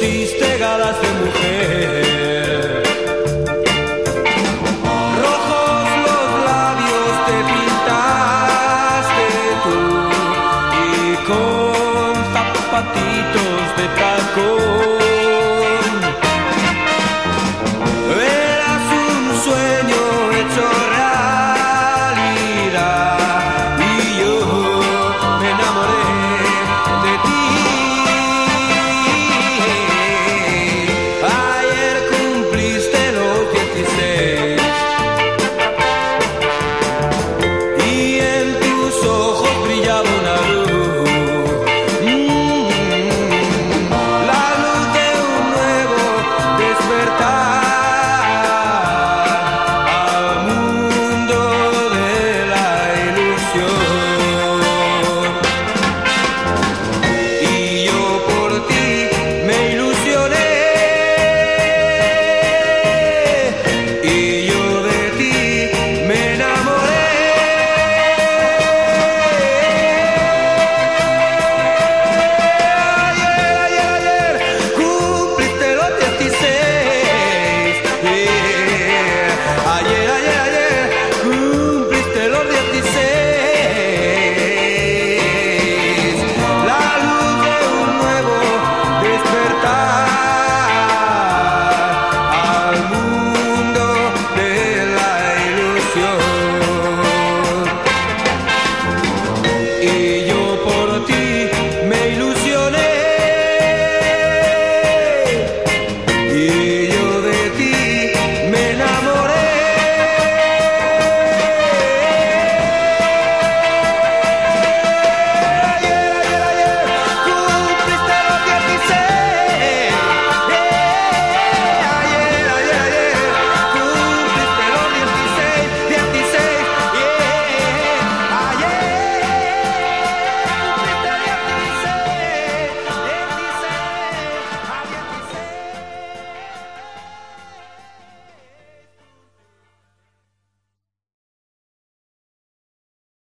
ceased